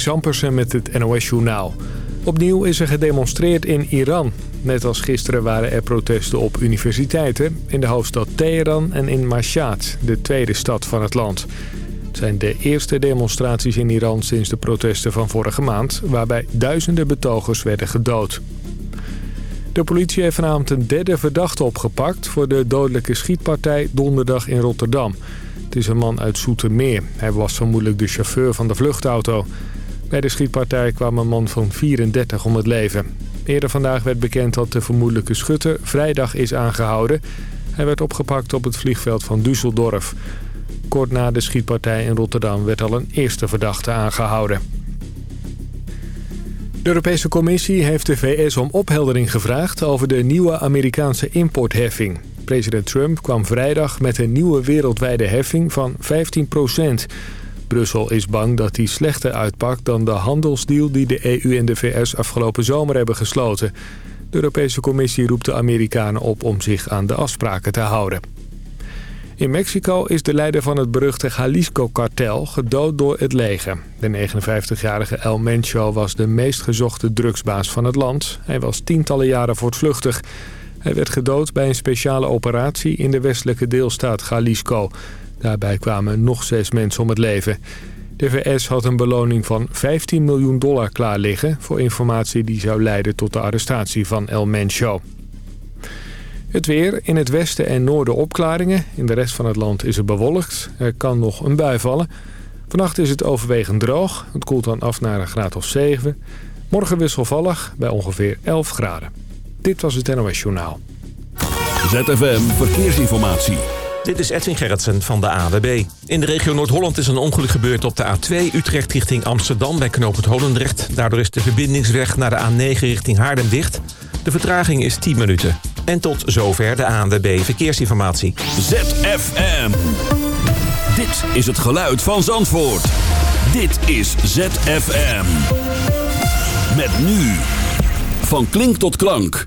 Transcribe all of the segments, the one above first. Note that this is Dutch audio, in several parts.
Ampersen met het NOS-journaal. Opnieuw is er gedemonstreerd in Iran. Net als gisteren waren er protesten op universiteiten... in de hoofdstad Teheran en in Mashhad, de tweede stad van het land. Het zijn de eerste demonstraties in Iran sinds de protesten van vorige maand... waarbij duizenden betogers werden gedood. De politie heeft vanavond een derde verdachte opgepakt... voor de dodelijke schietpartij donderdag in Rotterdam. Het is een man uit Soetermeer. Hij was vermoedelijk de chauffeur van de vluchtauto... Bij de schietpartij kwam een man van 34 om het leven. Eerder vandaag werd bekend dat de vermoedelijke schutter vrijdag is aangehouden. Hij werd opgepakt op het vliegveld van Düsseldorf. Kort na de schietpartij in Rotterdam werd al een eerste verdachte aangehouden. De Europese Commissie heeft de VS om opheldering gevraagd over de nieuwe Amerikaanse importheffing. President Trump kwam vrijdag met een nieuwe wereldwijde heffing van 15 procent... Brussel is bang dat die slechter uitpakt dan de handelsdeal die de EU en de VS afgelopen zomer hebben gesloten. De Europese Commissie roept de Amerikanen op om zich aan de afspraken te houden. In Mexico is de leider van het beruchte Jalisco-kartel gedood door het leger. De 59-jarige El Mencho was de meest gezochte drugsbaas van het land. Hij was tientallen jaren voortvluchtig. Hij werd gedood bij een speciale operatie in de westelijke deelstaat Jalisco... Daarbij kwamen nog zes mensen om het leven. De VS had een beloning van 15 miljoen dollar klaar liggen... voor informatie die zou leiden tot de arrestatie van El Mencho. Het weer. In het westen en noorden opklaringen. In de rest van het land is het bewolkt. Er kan nog een bui vallen. Vannacht is het overwegend droog. Het koelt dan af naar een graad of 7. Morgen wisselvallig bij ongeveer 11 graden. Dit was het NOS Journaal. ZFM Verkeersinformatie. Dit is Edwin Gerritsen van de AWB. In de regio Noord-Holland is een ongeluk gebeurd op de A2 Utrecht richting Amsterdam bij knooppunt Holendrecht. Daardoor is de verbindingsweg naar de A9 richting Haarlem dicht. De vertraging is 10 minuten. En tot zover de ANWB Verkeersinformatie. ZFM. Dit is het geluid van Zandvoort. Dit is ZFM. Met nu. Van klink tot klank.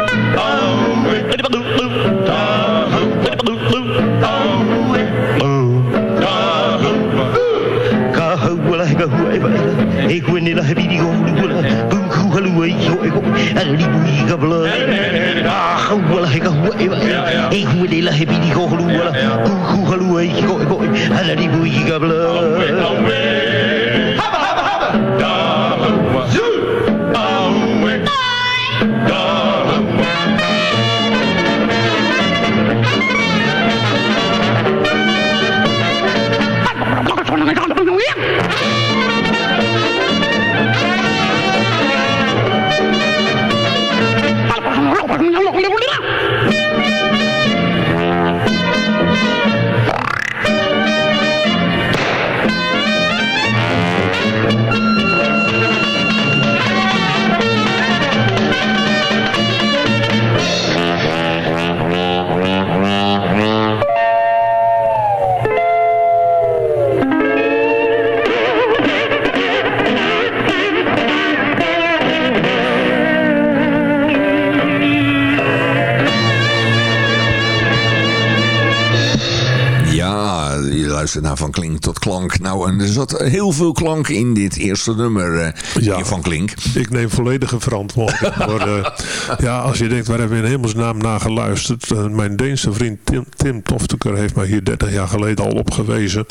Klank. Nou, en er zat heel veel klank in dit eerste nummer ja, Van Klink. Ik neem volledige verantwoording voor... ja, als je denkt, waar hebben we in hemelsnaam naar geluisterd? mijn Deense vriend Tim, Tim Tofteker heeft mij hier 30 jaar geleden al op gewezen.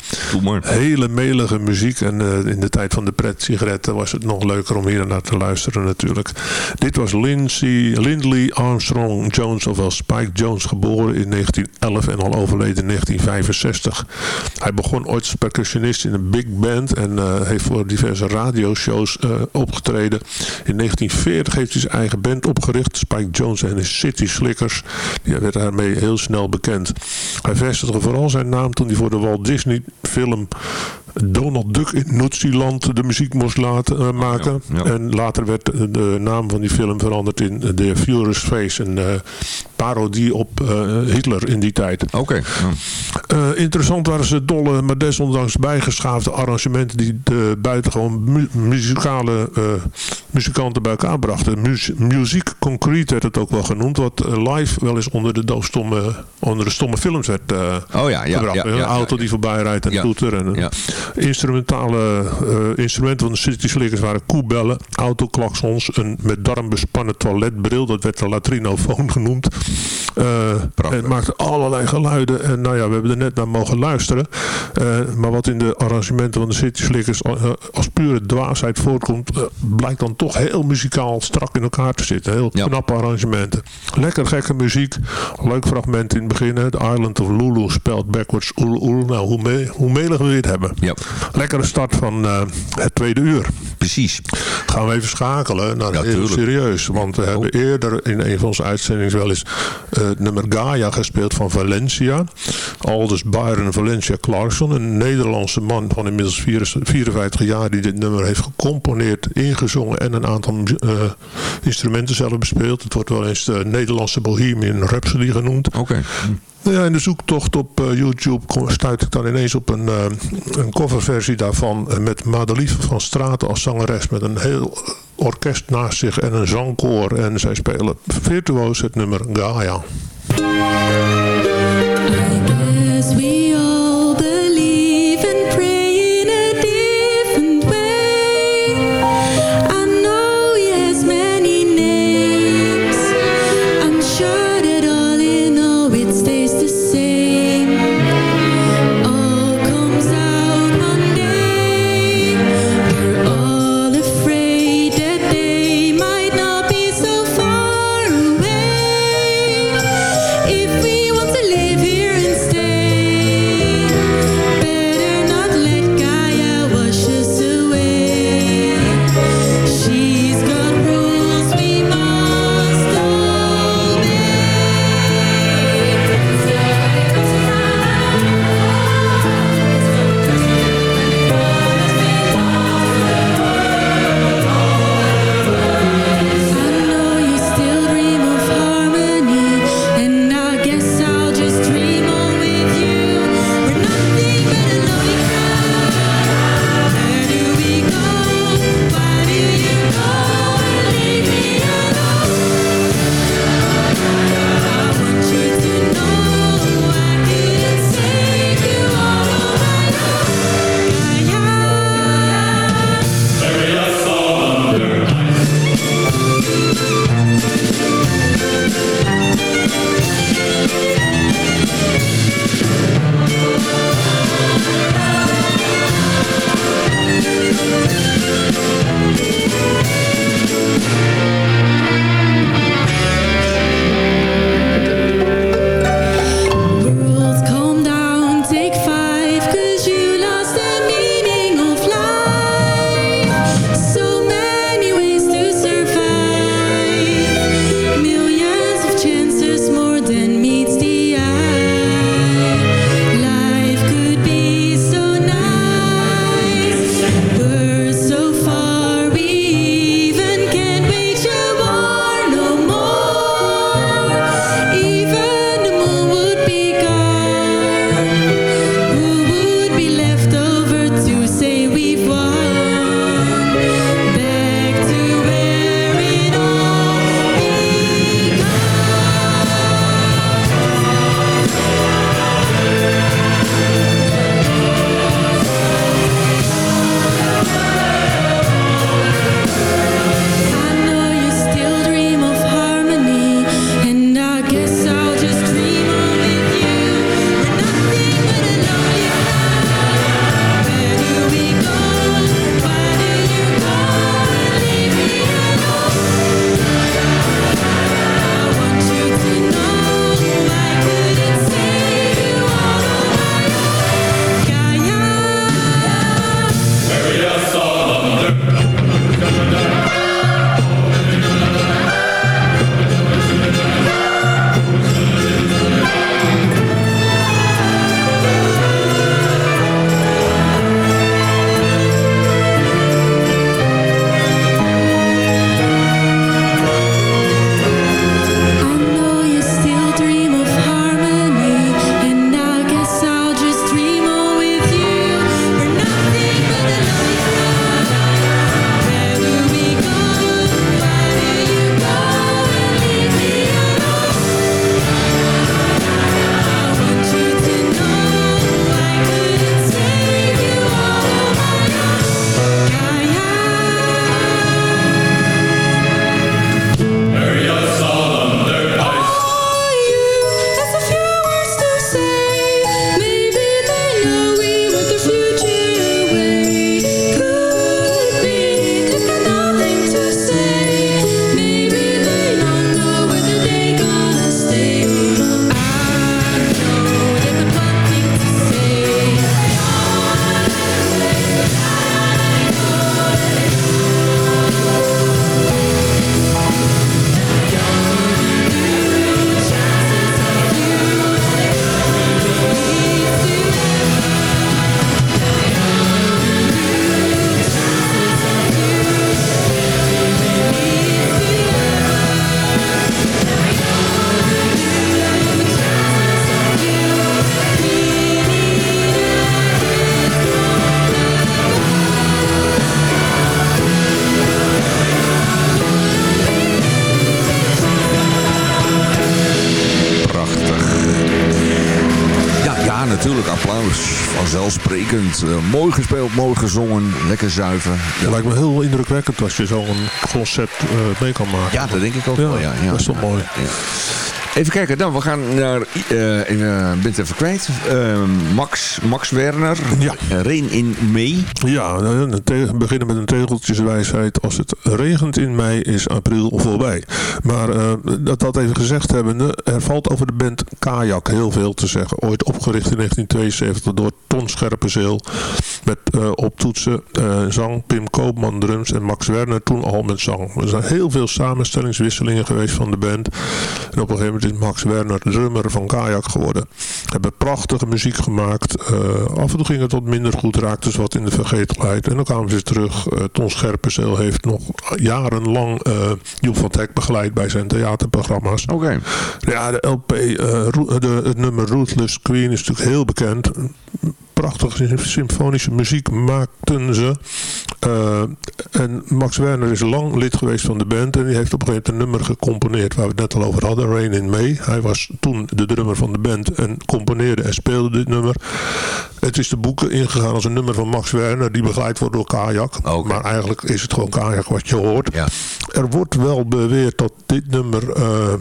Hele melige muziek. En in de tijd van de pret-sigaretten was het nog leuker om hier naar te luisteren natuurlijk. Dit was Lindsay, Lindley Armstrong Jones, ofwel Spike Jones, geboren in 1911 en al overleden in 1965. Hij begon ooit als percussionist in een big band en uh, heeft voor diverse radioshows uh, opgetreden. In 1940 heeft hij zijn eigen band opgericht, Spike Jones en de City Slickers. Die werd daarmee heel snel bekend. Hij vestigde vooral zijn naam toen hij voor de Walt Disney film Donald Duck in Nootsyland de muziek moest laten uh, maken. En later werd de naam van die film veranderd in The Furious Face. Een uh, parodie op uh, Hitler in die tijd. Oké. Okay. interessant waren ze dolle, maar desondanks bijgeschaafde arrangementen die de buitengewoon mu muzikale muzikanten bij elkaar brachten. Muziek music Concrete werd het ook wel genoemd. Wat live wel eens onder de doofstomme, onder de stomme films werd oh, ja, ja, gebracht. een auto die voorbij rijdt en toeter. En, Instrumentale uh, instrumenten van de City Slickers waren koebellen, autoklaksons, een met darm bespannen toiletbril. Dat werd de latrinofoon genoemd. Uh, het maakte allerlei geluiden. En nou ja, we hebben er net naar mogen luisteren. Uh, maar wat in de arrangementen van de City Slickers als pure dwaasheid voortkomt, blijkt dan toch heel muzikaal strak in elkaar te zitten. Heel ja. knappe arrangementen. Lekker gekke muziek. Leuk fragment in het begin. The Island of Lulu spelt backwards oel oel. Nou, hoe, me hoe melig we het hebben. Ja. Lekkere start van uh, het tweede uur. Precies. Gaan we even schakelen naar ja, heel serieus. Want we hebben oh. eerder in een van onze uitzendingen wel eens uh, het nummer Gaia gespeeld van Valencia. Aldus Byron Valencia Clarkson. Een Nederlandse man van inmiddels 54 jaar die dit nummer heeft gecomponeerd, ingezongen en een aantal uh, instrumenten zelf bespeeld. Het wordt wel eens de Nederlandse Bohemian Rhapsody genoemd. Oké. Okay. Ja, in de zoektocht op uh, YouTube stuit ik dan ineens op een, uh, een coverversie daarvan uh, met Madelieve van Straten als zangeres met een heel orkest naast zich en een zangkoor en zij spelen virtuoos het nummer Gaia. Uh, mooi gespeeld, mooi gezongen, lekker zuiver. Het lijkt me heel indrukwekkend als je zo'n concert uh, mee kan maken. Ja, dat denk ik ook ja, wel. Ja, ja. Dat is toch mooi. Ja. Even kijken, dan, we gaan naar, uh, ik ben het even kwijt, uh, Max, Max Werner, ja. Reen in mei. Ja, we beginnen met een tegeltjeswijsheid. Als het regent in mei is april voorbij. Maar uh, dat dat even gezegd hebbende, er valt over de band Kajak heel veel te zeggen. Ooit opgericht in 1972 door Ton Scherpenzeel. Met uh, op toetsen zang Pim Koopman drums en Max Werner toen al met zang. Er zijn heel veel samenstellingswisselingen geweest van de band. En op een gegeven moment is Max Werner drummer van Kajak geworden. Hebben prachtige muziek gemaakt. Uh, af en toe ging het wat minder goed, raakte ze wat in de vergetelheid. En dan kwamen ze terug. Uh, Ton Scherpenzeel heeft nog jarenlang uh, Joep van Teck begeleid bij zijn theaterprogramma's. Oké. Ja, de LP, de, het nummer Ruthless Queen is natuurlijk heel bekend prachtige symfonische muziek maakten ze. Uh, en Max Werner is lang lid geweest van de band. En die heeft op een gegeven moment een nummer gecomponeerd waar we het net al over hadden. Rain in May. Hij was toen de drummer van de band en componeerde en speelde dit nummer. Het is de boeken ingegaan als een nummer van Max Werner die begeleid wordt door Kajak. Okay. Maar eigenlijk is het gewoon Kajak wat je hoort. Ja. Er wordt wel beweerd dat dit nummer uh,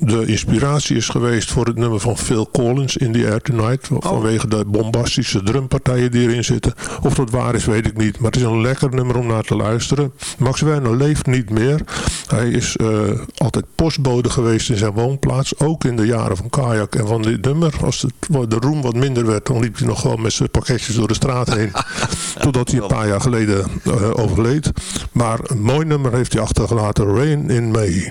de inspiratie is geweest voor het nummer van Phil Collins in The Air Tonight. Oh. Vanwege de bombastische drumpartijen die erin zitten. Of dat waar is weet ik niet. Maar het is een lekker nummer om naar te luisteren. Max Werner leeft niet meer. Hij is uh, altijd postbode geweest in zijn woonplaats. Ook in de jaren van Kajak en van dit nummer. Als het, de roem wat minder werd dan liep hij nog gewoon met zijn pakketjes door de straat heen. Totdat hij een paar jaar geleden uh, overleed. Maar een mooi nummer heeft hij achtergelaten. Rain in May.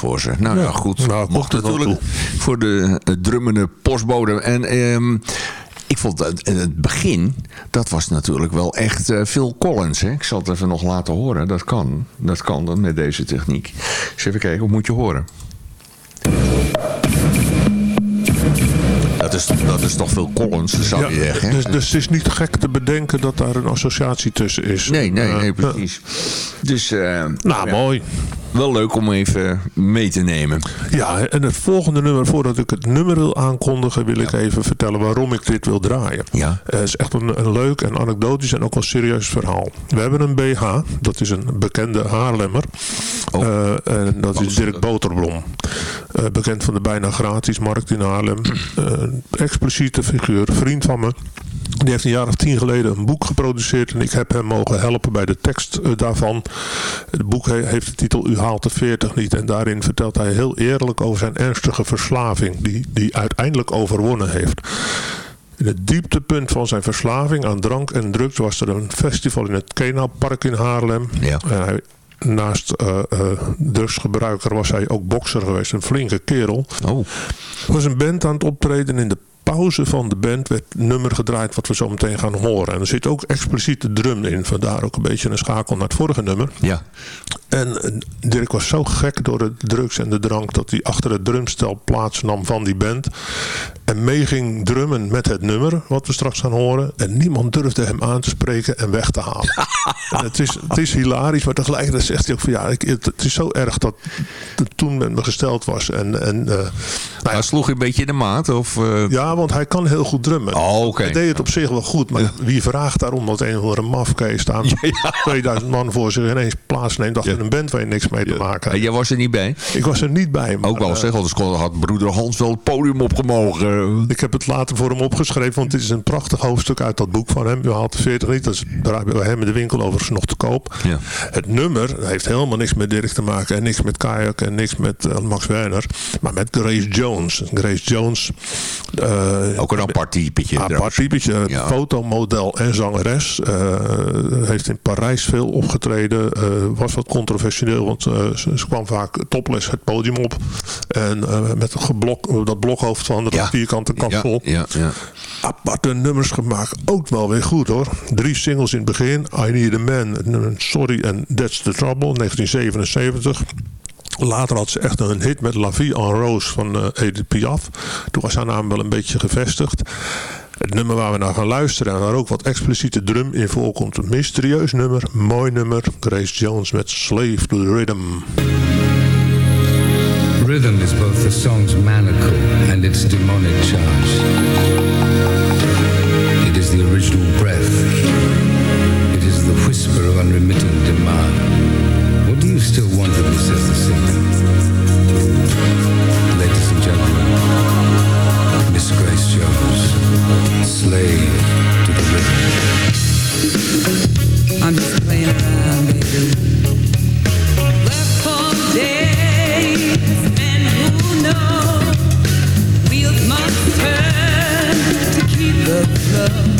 Voor ze. Nou ja, Ja, goed. nou, Mocht natuurlijk voor de eh, drummende postbode. En ehm, ik vond het, het begin, dat was natuurlijk wel echt eh, Phil Collins. Hè? Ik zal het even nog laten horen. Dat kan. Dat kan dan met deze techniek. Eens even kijken, wat moet je horen? Dat is, dat is toch Phil Collins, zou je zeggen. dus, dus het is niet gek te bedenken dat daar een associatie tussen is. Nee, nee, Eh, nee, precies. Dus, eh, Nou, ja, mooi. Wel leuk om even mee te nemen. Ja, en het volgende nummer, voordat ik het nummer wil aankondigen, wil ik even vertellen waarom ik dit wil draaien. Ja. Eh, Het is echt een, een leuk en anekdotisch en ook wel serieus verhaal. We hebben een BH, dat is een bekende Haarlemmer. Oh. Eh, en dat is Dirk Boterblom. Eh, bekend van de bijna gratis markt in Haarlem. Eh, expliciete figuur, vriend van me. Die heeft een jaar of tien geleden een boek geproduceerd en ik heb hem mogen helpen bij de tekst eh, daarvan. Het boek he- heeft de titel U haalt de 40 niet en daarin vertelt hij heel eerlijk over zijn ernstige verslaving die die uiteindelijk overwonnen heeft. In het dieptepunt van zijn verslaving aan drank en drugs was er een festival in het Kenau-park in Haarlem. Ja. Hij, naast eh, eh, drugsgebruiker was hij ook bokser geweest, een flinke kerel. Oh, Er was een band aan het optreden en in de pauze van de band werd een nummer gedraaid wat we zo meteen gaan horen. En er zit ook expliciete drum in, vandaar ook een beetje een schakel naar het vorige nummer. ja. En eh, Dirk was zo gek door de drugs en de drank dat hij achter het drumstel plaatsnam van die band. En mee ging drummen met het nummer, wat we straks gaan horen. En niemand durfde hem aan te spreken en weg te halen. en het, is, het is hilarisch, maar tegelijkertijd zegt hij ook van ja, ik, het, het is zo erg dat het toen met me gesteld was. En, en, nou ja, Hij sloeg een beetje in de maat? Of, eh, ja, want hij kan heel goed drummen. Oh, oké. Hij deed het op zich wel goed, maar wie vraagt daarom dat een of andere mafkees staan 2000 man voor zich ineens plaatsneemt achter een band waar je niks mee te maken jij was er niet bij? Ik was er niet bij. Maar, Ook wel eh, zeg, anders kon- had broeder Hans wel het podium opgemogen. ik heb het later voor hem opgeschreven, want dit is een prachtig hoofdstuk uit dat boek van hem. U haalt de 40 niet, dat is bij hem in de winkel overigens nog te koop. Ja. Het nummer heeft helemaal niks met Dirk te maken en niks met Kayak en niks met eh, Max Werner, maar met Grace Jones. Grace Jones, eh, Ook een apart typetje. Apart trouwens. typetje, Ja. fotomodel en zangeres. Eh, heeft in Parijs veel opgetreden. eh, was wat controversieel, want eh, ze, ze kwam vaak topless het podium op. En eh, met geblok, dat blokhoofd van de Ja. vierkante kapsel. Ja, ja. Aparte nummers gemaakt. Ook wel weer goed hoor. Drie singles in het begin. I Need a Man, Sorry and That's the Trouble, 1977. Later had ze echt een hit met La Vie en Rose van eh, Edith Piaf. Toen was haar naam wel een beetje gevestigd. Het nummer waar we naar gaan luisteren en waar ook wat expliciete drum in voorkomt. Een mysterieus nummer, mooi nummer. Grace Jones met Slave to the Rhythm. Rhythm is both the song's manacle and its demonic charge. It is the original breath. It is the whisper of unremitting demand. Do you still want of me, says the singer. Ladies and gentlemen, Miss Grace Jones, slave to the rhythm. I'm just playing around, baby. Left for days, and who knows? Wheels must turn to keep the flow.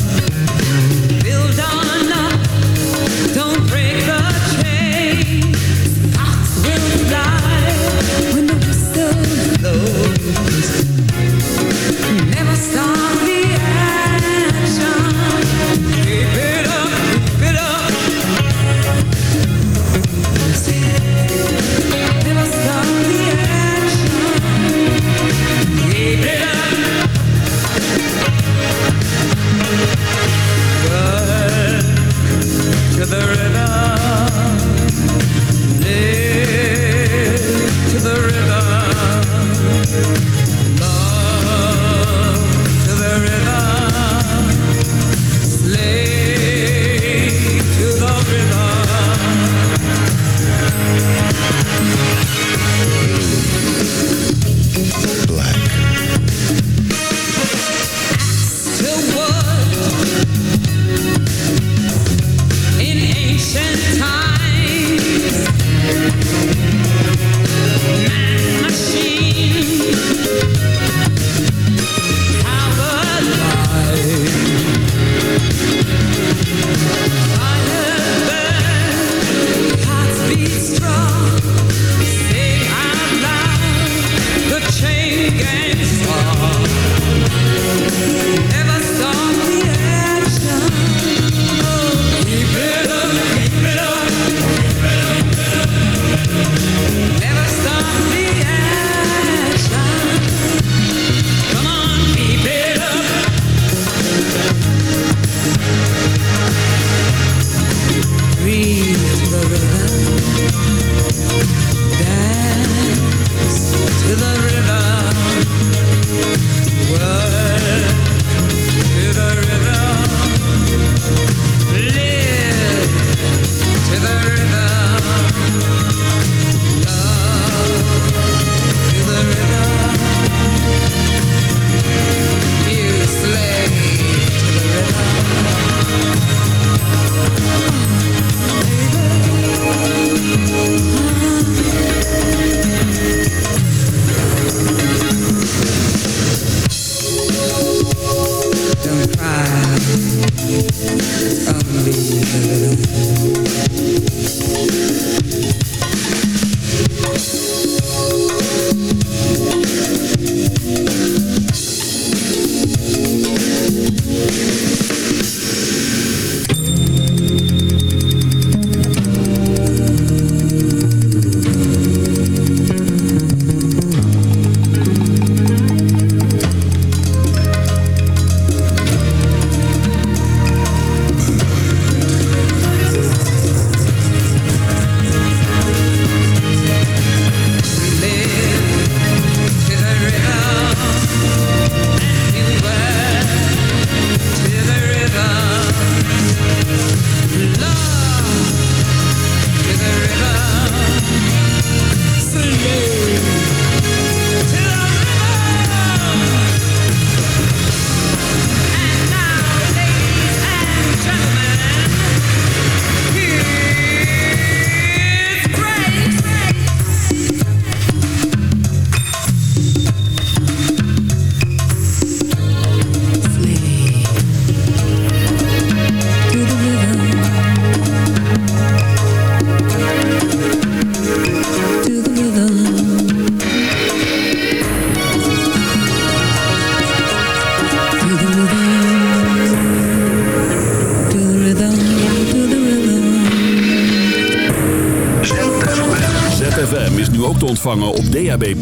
DAB+.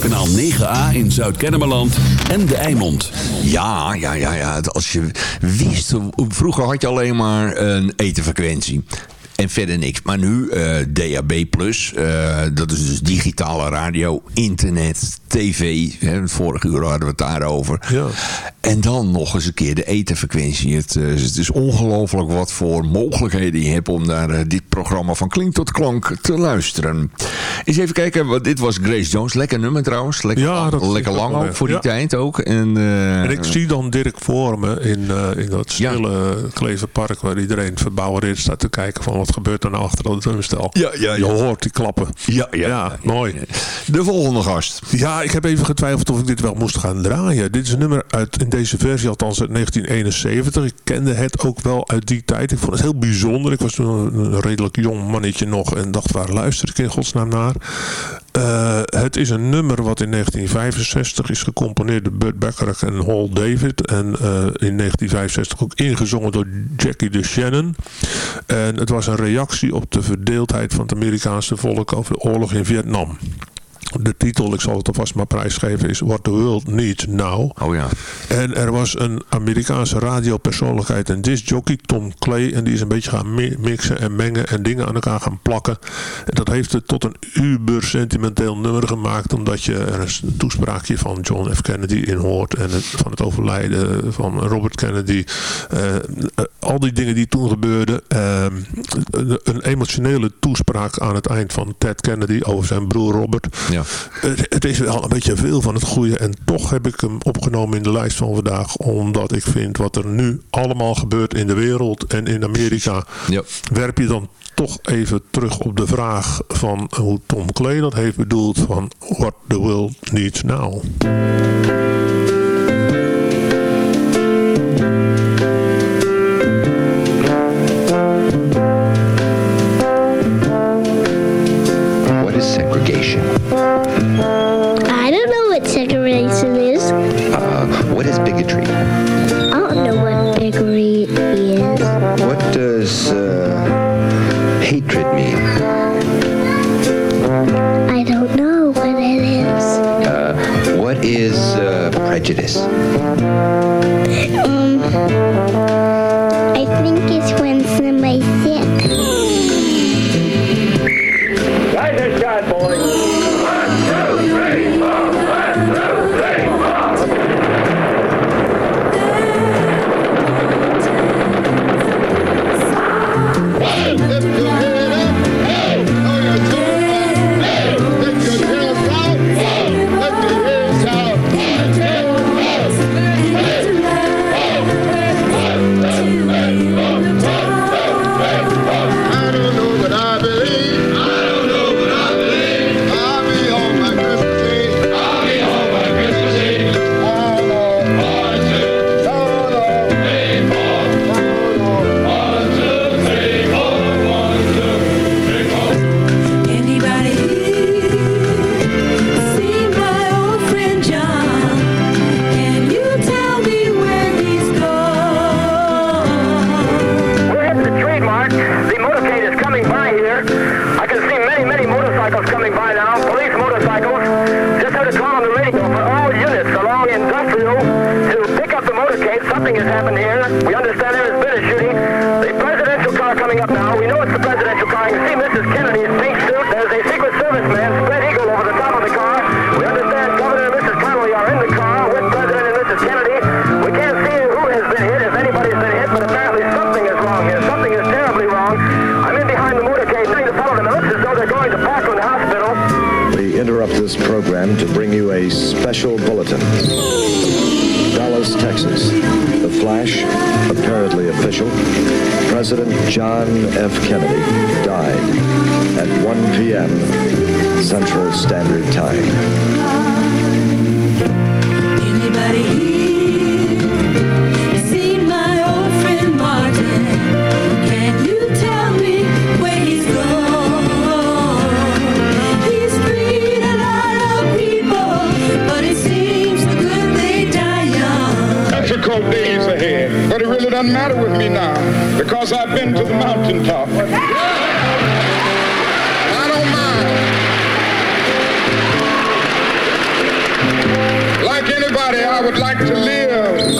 Kanaal 9A in Zuid-Kennemerland en De Eimond. Ja, ja, ja, ja. Als je wist, vroeger had je alleen maar een etenfrequentie. En verder niks. Maar nu eh DAB+, eh, dat is dus digitale radio, internet, tv. Hè, vorige uur hadden we het daarover. Ja. En dan nog eens een keer de etenfrequentie. Het, eh, het is ongelooflijk wat voor mogelijkheden je hebt om naar dit programma van Klink tot Klank te luisteren. Eens even kijken, want dit was Grace Jones. Lekker nummer trouwens. Lekker, Ja, dat lekker lang ook voor die tijd ook. En, eh, En ik zie dan Dirk voor me in, eh, in dat stille Kleverpark waar iedereen verbouwereerd staat te kijken van wat gebeurt er nou achter dat drumstel. Ja, ja, Je hoort die klappen. Ja, ja, mooi. De volgende gast. Ja, ik heb even getwijfeld of ik dit wel moest gaan draaien. Dit is een nummer uit, in deze versie althans uit 1971. Ik kende het ook wel uit die tijd. Ik vond het heel bijzonder. Ik was toen een, een redelijk jong mannetje nog en dacht waar luister ik in godsnaam naar. Eh, het is een nummer wat in 1965 is gecomponeerd door Bud Bacharach en Hall David. En eh, in 1965 ook ingezongen door Jackie de Shannon. En het was een reactie op de verdeeldheid van het Amerikaanse volk over de oorlog in Vietnam. De titel, ik zal het alvast maar prijsgeven, is What the World Needs Now. Oh ja. En er was een Amerikaanse radiopersoonlijkheid, een discjockey, Tom Clay. En die is een beetje gaan mi- mixen en mengen en dingen aan elkaar gaan plakken. En dat heeft het tot een uber sentimenteel nummer gemaakt. Omdat je er een toespraakje van John F. Kennedy in hoort. En het, van het overlijden van Robert Kennedy. Eh, eh, al die dingen die toen gebeurden. Eh, een, een emotionele toespraak aan het eind van Ted Kennedy over zijn broer Robert. Ja. Het, het is wel een beetje veel van het goede. En toch heb ik hem opgenomen in de lijst van vandaag. Omdat ik vind wat er nu allemaal gebeurt in de wereld en in Amerika. Ja. Werp je dan toch even terug op de vraag van hoe Tom Clay dat heeft bedoeld. Van what the world needs now. Is bigotry? I don't know what bigotry is. What does uh, hatred mean? I don't know what it is. Uh, what is uh, prejudice? Um, doesn't matter with me now because I've been to the mountaintop. I don't mind. Like anybody, I would like to live.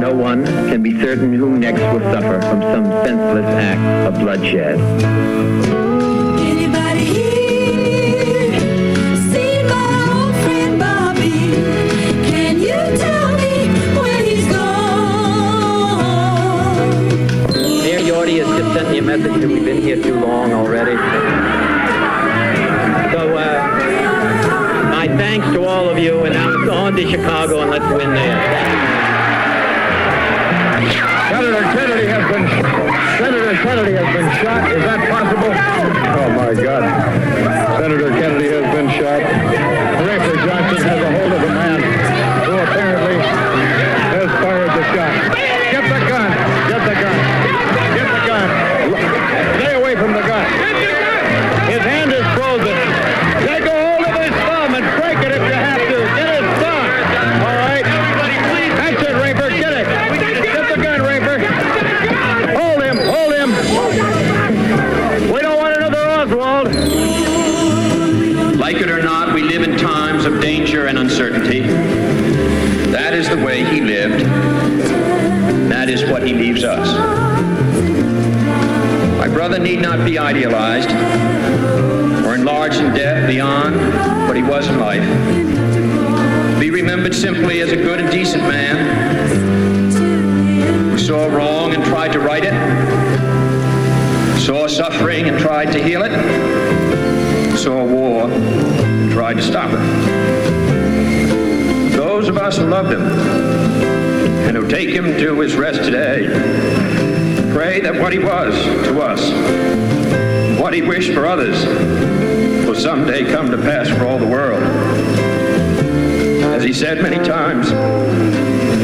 No one can be certain who next will suffer from some senseless act of bloodshed. Just sent me a message that we've been here too long already. So, uh, my thanks to all of you, and now it's on to Chicago, and let's win there. Senator Kennedy has been Senator Kennedy has been shot. Is that possible? Oh my God. Senator Kennedy has been shot. Rafer Johnson has a hold of a man who apparently has fired the shot. Idealized or enlarged in death beyond what he was in life. Be remembered simply as a good and decent man who saw wrong and tried to right it, saw suffering and tried to heal it, saw war and tried to stop it. Those of us who loved him and who take him to his rest today pray that what he was to us, what he wished for others, will someday come to pass for all the world. As he said many times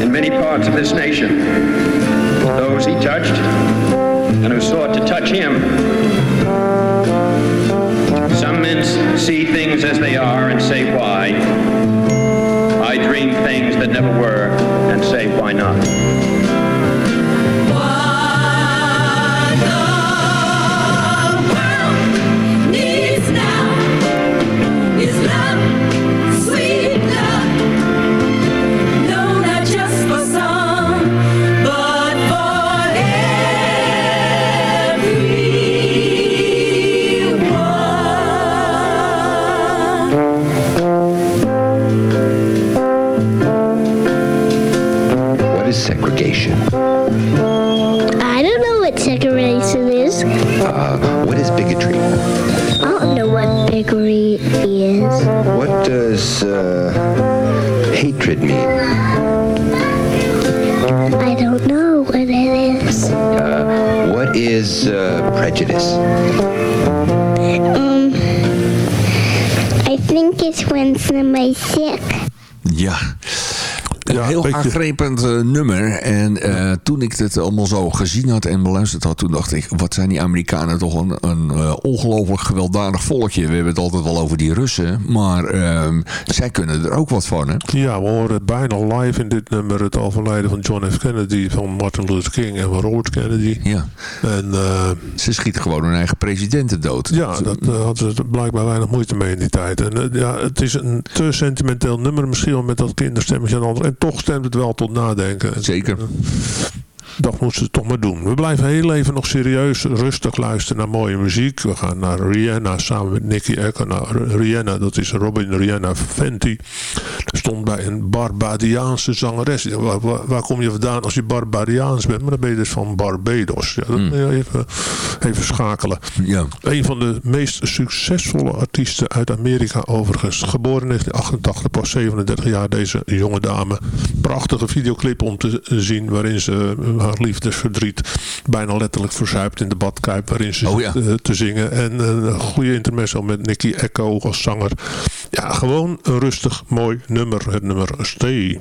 in many parts of this nation, those he touched and who sought to touch him some men see things as they are and say why. I dream things that never were and say why not. Bye. Een heel aangrijpend eh, nummer. En eh, toen ik het allemaal zo gezien had en beluisterd had... toen dacht ik, wat zijn die Amerikanen toch een, een eh, ongelooflijk gewelddadig volkje. We hebben het altijd wel over die Russen. Maar ehm, zij kunnen er ook wat van, hè? Ja, we horen bijna live in dit nummer het overlijden van John F. Kennedy, van Martin Luther King en van Robert Kennedy. Ja. En, Ze schieten gewoon hun eigen presidenten dood. ja, dat hadden ze blijkbaar weinig moeite mee in die tijd. En ja, het is een te sentimenteel nummer, misschien wel met dat kinderstemmetje en ander. En toch stemt het wel tot nadenken. Zeker. Dat moeten ze toch maar doen. We blijven heel even nog serieus rustig luisteren naar mooie muziek. We gaan naar Rihanna samen met Nicky Echo. Nou, Rihanna, dat is Robin Rihanna Fenty. Er stond bij een Barbadiaanse zangeres. Waar, waar, waar kom je vandaan als je Barbadiaans bent? Maar dan ben je dus van Barbados. Ja, dat moet je even, even schakelen. Ja. Een van de meest succesvolle artiesten uit Amerika overigens. Geboren in 1988, pas 37 jaar deze jonge dame. Prachtige videoclip om te zien waarin ze haar liefdesverdriet bijna letterlijk verzuipt in de badkuip waarin ze Oh zit ja. eh, te zingen. En een goede intermezzo met Nicky Echo als zanger. Ja, gewoon een rustig mooi nummer. Het nummer Stay.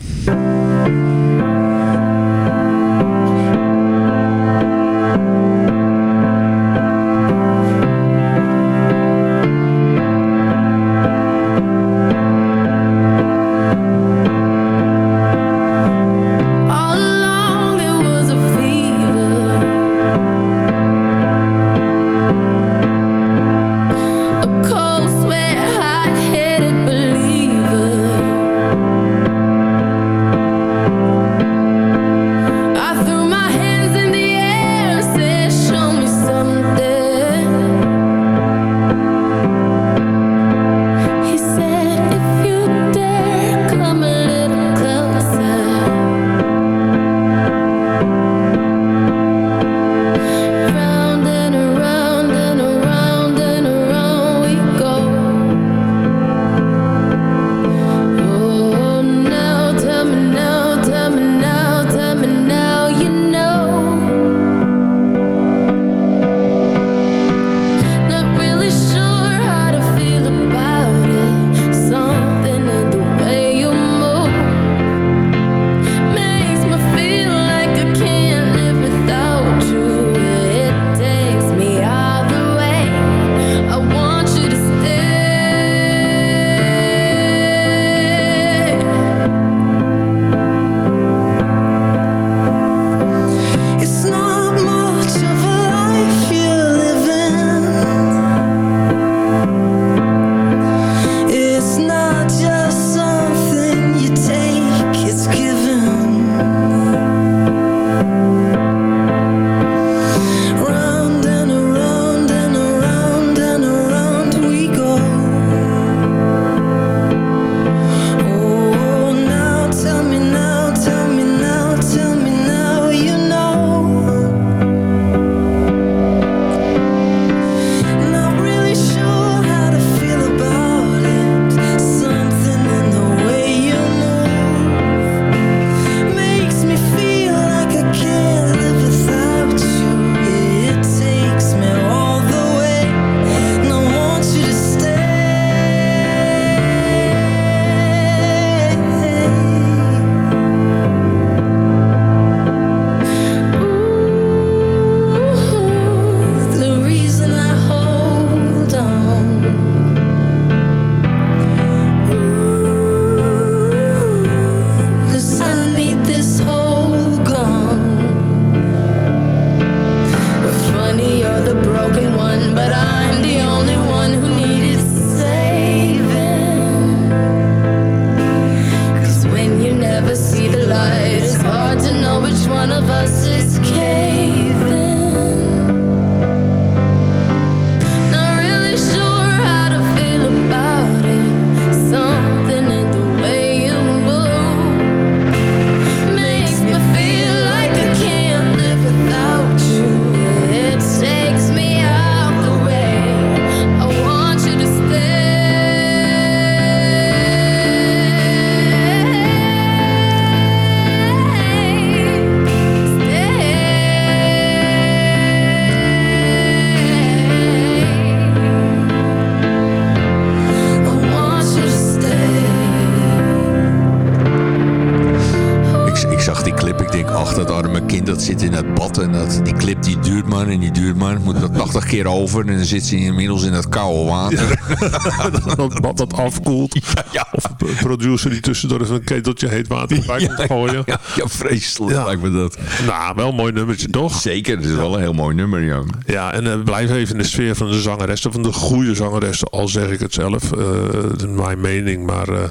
Maar en die duurt maar. Moet dat 80 keer over en dan zit ze inmiddels in dat koude water. dat, dat, dat afkoelt. Of een producer die tussendoor even een keteltje heet water bij komt gooien. Ja, ja, vreselijk Ja. lijkt me dat. Nou, wel een mooi nummertje, toch? Zeker, het is wel een heel mooi nummer, ja. Ja, en eh, blijf even in de sfeer van de zangeressen, van de goede zangeressen, al zeg ik het zelf. eh, mijn mening, maar eh,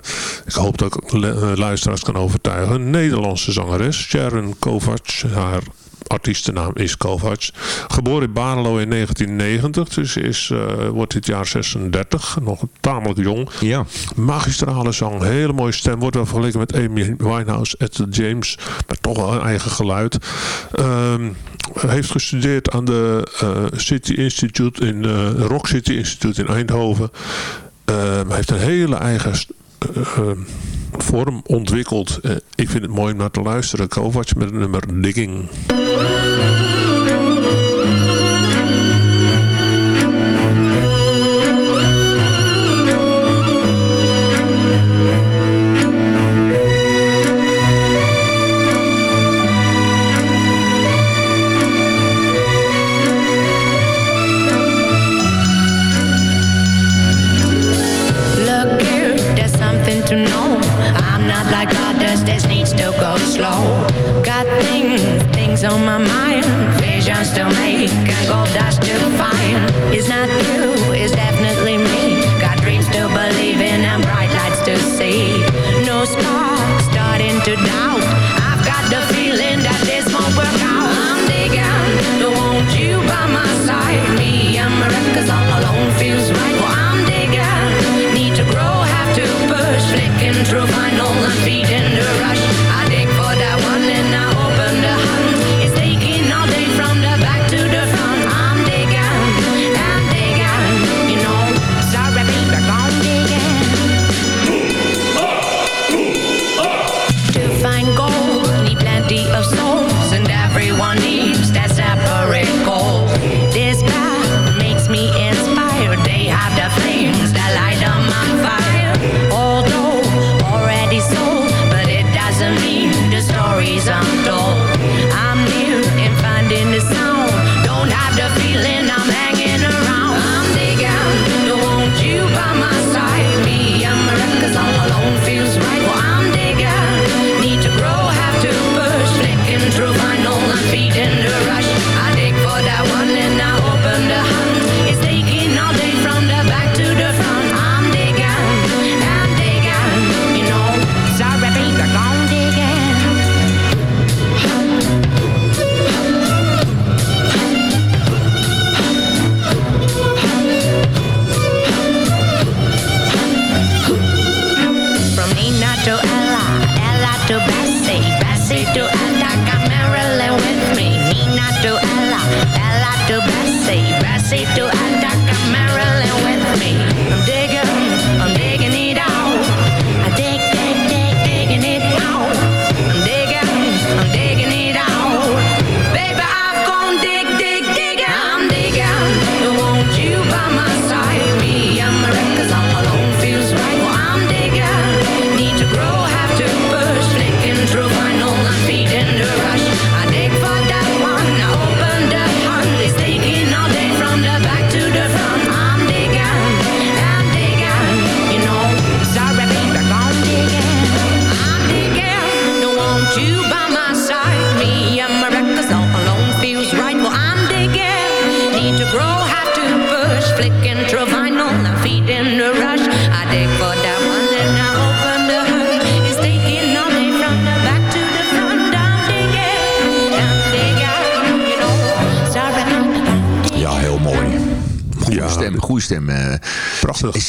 ik hoop dat ik luisteraars kan overtuigen. Een Nederlandse zangeres, Sharon Kovacs, haar artiestennaam is Kovacs. Geboren in Barelo in 1990, dus is, eh, wordt dit jaar 36, nog tamelijk jong. Ja. Magistrale zang, hele mooie stem. Wordt wel vergeleken met Amy Winehouse, Etta James, maar toch wel een eigen geluid. Ehm, heeft gestudeerd aan de eh, City Institute in eh, Rock City Institute in Eindhoven. Ehm, heeft een hele eigen st- eh, eh, vorm ontwikkeld. Eh, ik vind het mooi om naar te luisteren. Kovacs met het nummer Digging. On my mind.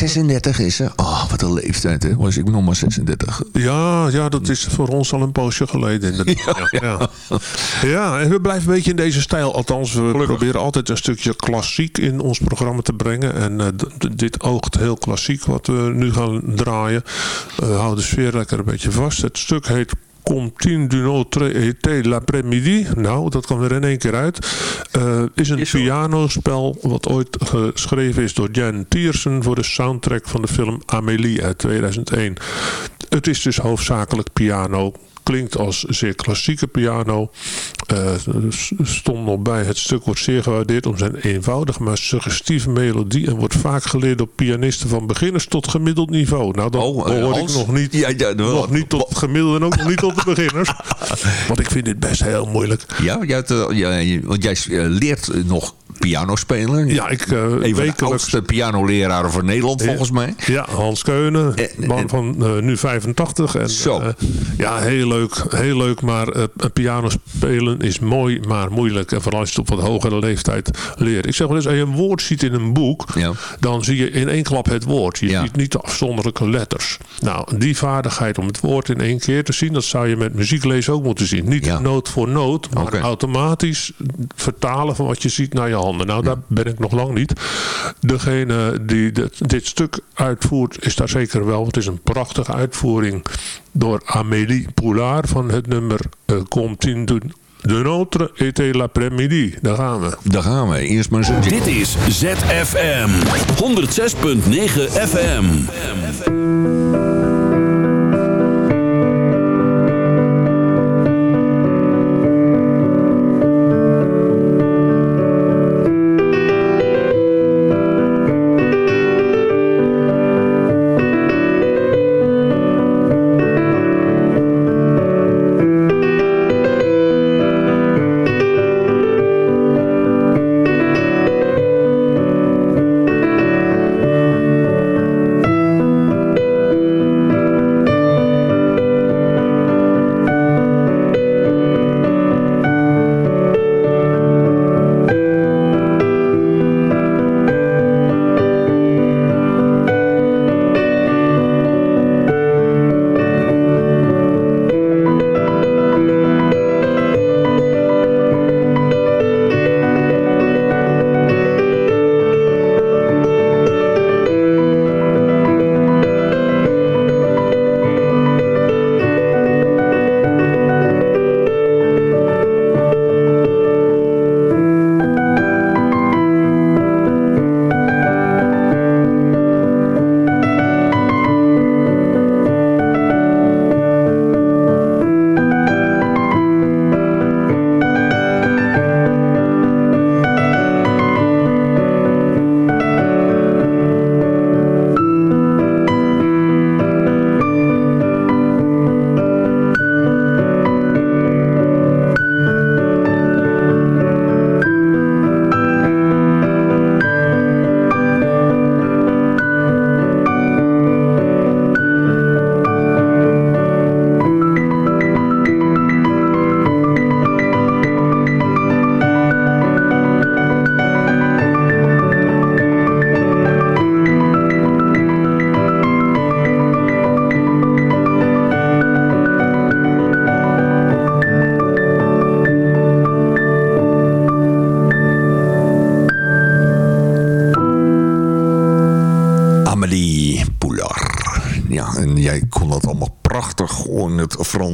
36 is ze. Oh, wat een leeftijd, hè. Was ik nog maar 36. Ja, ja, dat is voor ons al een poosje geleden. inderdaad. Ja, ja. ja, en we blijven een beetje in deze stijl. Althans, we proberen altijd een stukje klassiek in ons programma te brengen. En eh, dit oogt heel klassiek wat we nu gaan draaien. Uh, hou de sfeer lekker een beetje vast. Het stuk heet Contine du notre été l'après-midi. Nou, dat kwam er in één keer uit. Eh, is een pianospel wat ooit geschreven is door Jan Tiersen voor de soundtrack van de film Amélie uit 2001. Het is dus hoofdzakelijk piano. Klinkt als zeer klassieke piano. S- stond nog bij, het stuk wordt zeer gewaardeerd om zijn eenvoudige maar suggestieve melodie en wordt vaak geleerd door pianisten van beginners tot gemiddeld niveau. Nou, dat Oh, hoor ik nog niet, Ja, ja, nog niet tot het gemiddelde en ook nog niet tot de beginners. Want ik vind dit best heel moeilijk. Ja, jij, hebt, eh, want jij eh, leert nog piano spelen. Ja, ik uh, Een van de oudste pianoleraren van Nederland, volgens mij. Ja, Hans Keunen, man van eh, nu 85. En, Zo. eh, ja, heel leuk, heel leuk, maar eh, piano spelen is mooi, maar moeilijk. En vooral als je het op wat hogere leeftijd leert. Ik zeg wel eens, als je een woord ziet in een boek, dan zie je in één klap het woord. Je ziet niet de afzonderlijke letters. Nou, die vaardigheid om het woord in één keer te zien, dat zou je met muzieklezen ook moeten zien. Niet noot voor noot, maar automatisch vertalen van wat je ziet naar je handen. Nou, daar ben ik nog lang niet. Degene die dit, dit stuk uitvoert, is daar zeker wel. Het is een prachtige uitvoering door Amélie Poulard van het nummer uh, de, de Notre était l'après-midi. Daar gaan we. Daar gaan we. Eerst maar eens Dit is ZFM 106.9 FM. Amélie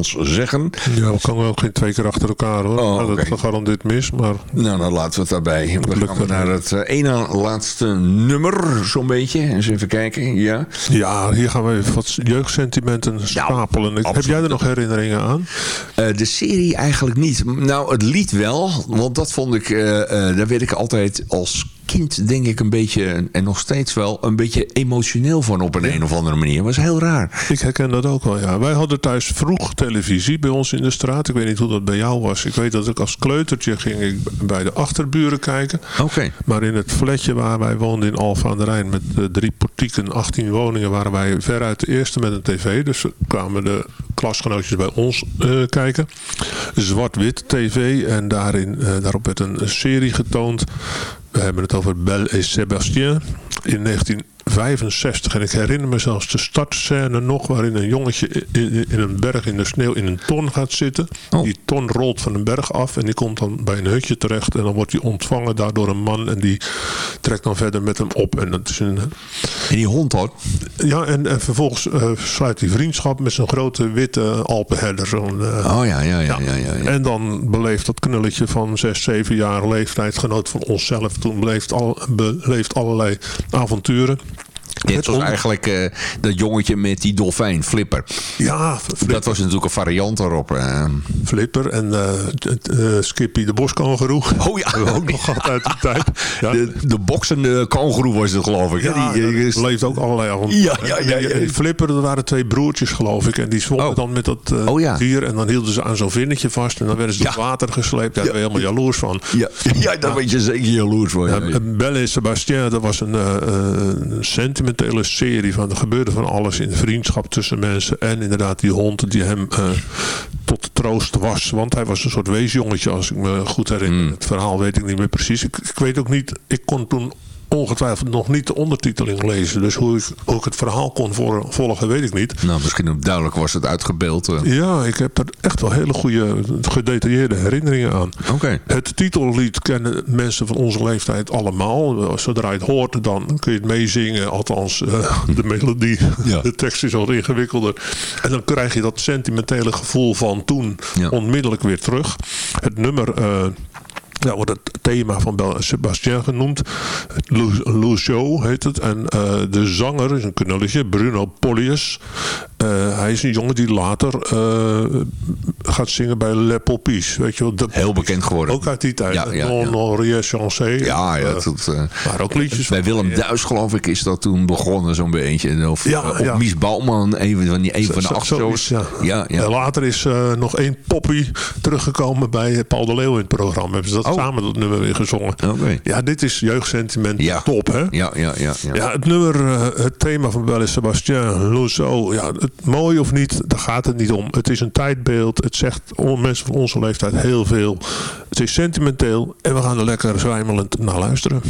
zeggen. Ja, we kan ook geen twee keer achter elkaar hoor. Oh. Dat gaat dit mis, maar... Nou, dan laten we het daarbij. Dan gaan we naar het eh, ene laatste nummer, zo'n beetje. Eens even kijken, ja. Ja, hier gaan we even wat jeugdsentimenten stapelen. Heb jij er nog herinneringen aan? Eh, de serie eigenlijk niet. Nou, het lied wel. Want dat vond ik, eh, eh, daar werd ik altijd als kind denk ik een beetje, en nog steeds wel, een beetje emotioneel van op een, een of andere manier. was heel raar. Ik herken dat ook wel, ja. Wij hadden thuis vroeg televisie bij ons in de straat. Ik weet niet hoe dat bij jou was. Ik weet dat ik als kleutertje ging ik bij de achterburen kijken. Oké. Maar in het flatje waar wij woonden in aan de Rijn met eh, drie portieken, 18 woningen, waren wij veruit de eerste met een tv. Dus kwamen de klasgenootjes bij ons eh, kijken. Zwart-wit tv en daarin, eh, daarop werd een serie getoond. We hebben het over Belle et Sébastien in 1965. En ik herinner me zelfs de startscène nog... waarin een jongetje in, in een berg in de sneeuw in een ton gaat zitten. Die ton rolt van een berg af en die komt dan bij een hutje terecht. En dan wordt hij ontvangen daardoor een man. En die trekt dan verder met hem op. En, dat is een, en die hond hoor? Ja, en, en vervolgens eh, sluit hij vriendschap met zo'n grote witte Alpenherder. Zo'n, eh, Oh ja, ja, ja. ja, ja, ja. en dan beleeft dat knulletje van 6, 7 jaar leeftijd, genoot van onszelf, toen beleeft, al, beleeft allerlei avonturen. Dit was eigenlijk eh, dat jongetje met die dolfijn, Flipper. Ja, Dat was natuurlijk een variant daarop. eh. Flipper en eh, Skippy de boskangeroe. Oh ja. Hebben we ook nog gehad uit die tijd. Ja. De, de boksende kangoeroe was het geloof ik. Ja, die, leeft ook allerlei. Ja, ja, ja, Flipper, dat waren twee broertjes geloof ik. En die zwommen Oh. dan met dat Oh, ja. dier. En dan hielden ze aan zo'n vinnetje vast. En dan werden ze door water gesleept. Daar werden we helemaal jaloers van. ja, ja, daar weet je zeker jaloers voor. Ja, Belle en Sébastien, dat was een, eh, sentimentele serie van er gebeurde van alles in de vriendschap tussen mensen. En inderdaad die hond die hem eh, tot troost was. Want hij was een soort weesjongetje als ik me goed herinner. Hmm. Het verhaal weet ik niet meer precies. Ik, ik weet ook niet, ik kon toen ongetwijfeld nog niet de ondertiteling lezen. Dus hoe ik, hoe ik het verhaal kon volgen weet ik niet. Nou, misschien ook duidelijk was het uitgebeeld. eh. Ja, ik heb er echt wel hele goede, gedetailleerde herinneringen aan. Oké. Het titellied kennen mensen van onze leeftijd allemaal. Zodra je het hoort, dan kun je het meezingen. Althans, eh, de melodie. Ja. De tekst is wat ingewikkelder. En dan krijg je dat sentimentele gevoel van toen Ja. onmiddellijk weer terug. Het nummer... eh, ja, wordt het thema van Bel Sebastien genoemd. Lucio heet het. En eh, de zanger is een knulletje, Bruno Polius. Eh, hij is een jongen die later eh, gaat zingen bij Le Poppies. Weet je wel, Heel bekend geworden. ook uit die tijd. Ja, ja, Non, ja. chancé. Ja, ja. Dat, maar ook liedjes bij Willem Duis geloof ik is dat toen begonnen zo'n beetje. Of, Ja, of ja. Mies Bouwman, een van, die, een van de achtshows. zoiets, ja. Ja. En later is nog één poppy teruggekomen bij Paul de Leeuw in het programma. Hebben ze dat Oh. samen dat nummer weer gezongen. Ja, dit is jeugdsentiment Ja. top, hè? Ja, ja, ja. ja. Ja, het nummer, eh, het thema van Belle Sebastien, Lusso. Ja, het, mooi of niet, daar gaat het niet om. Het is een tijdbeeld. Het zegt mensen van onze leeftijd heel veel. Het is sentimenteel en we gaan er lekker zwijmelend naar luisteren.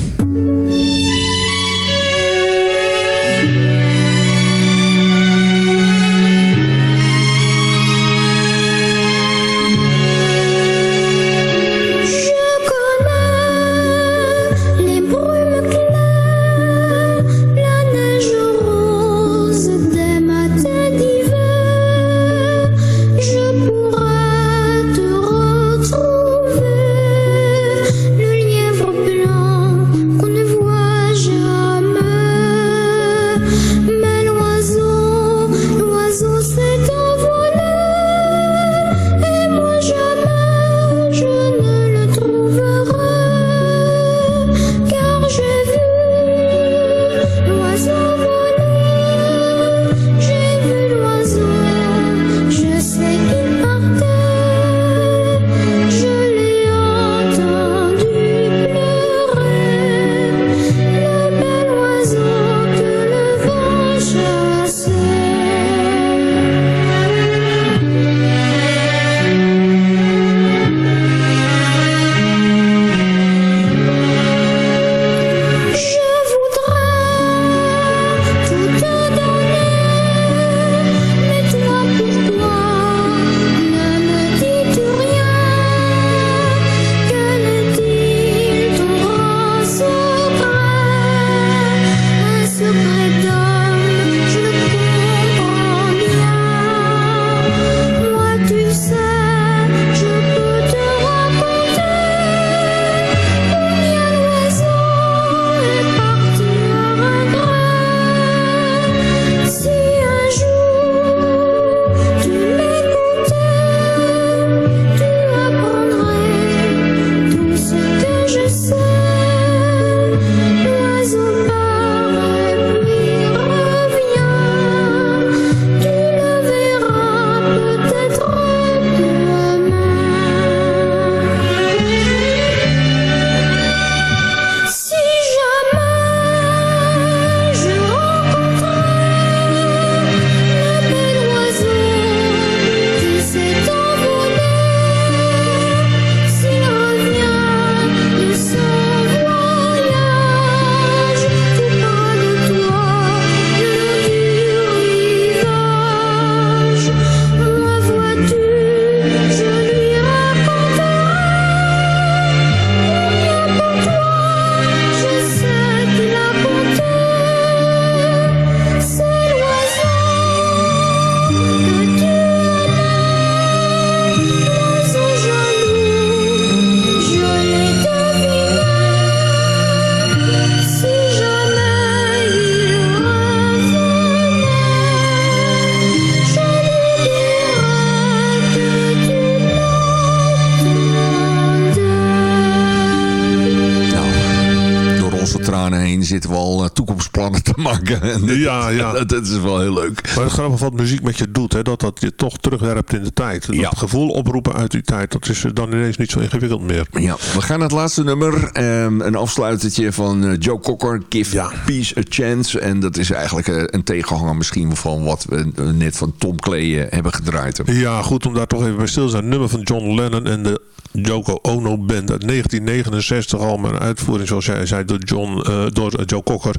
Maken. Ja, ja. Dat, dat is wel heel leuk. Maar het grappige wat muziek met je doet, hè, dat dat je toch terugwerpt in de tijd. Dat gevoel oproepen uit die tijd, dat is dan ineens niet zo ingewikkeld meer. Ja, we gaan naar het laatste nummer. Ehm, een afsluitertje van eh, Joe Cocker, Give Peace a Chance. En dat is eigenlijk eh, een tegenhanger misschien van wat we eh, net van Tom eh, hebben gedraaid. Ja, goed om daar toch even bij stil te zijn. Nummer van John Lennon en de Yoko Ono Band uit 1969 al. Een uitvoering, zoals jij zei, door, John, eh, door Joe Cocker.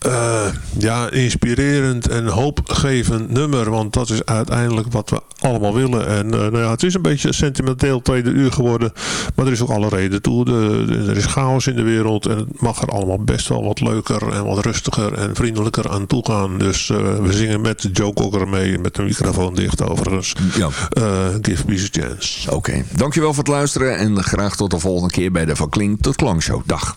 Eh, ja, inspirerend en hoopgevend nummer. Want dat is uiteindelijk wat we allemaal willen. En eh, nou ja, het is een beetje een sentimenteel tweede uur geworden. Maar er is ook alle reden toe. De, de- er is chaos in de wereld. En het mag er allemaal best wel wat leuker en wat rustiger en vriendelijker aan toe gaan. Dus we zingen met Joe Cocker mee. Met de microfoon dicht overigens. Ja. Give peace a chance. Oké, dankjewel voor het luisteren. En graag tot de volgende keer bij de Van Klink tot Klankshow. Dag.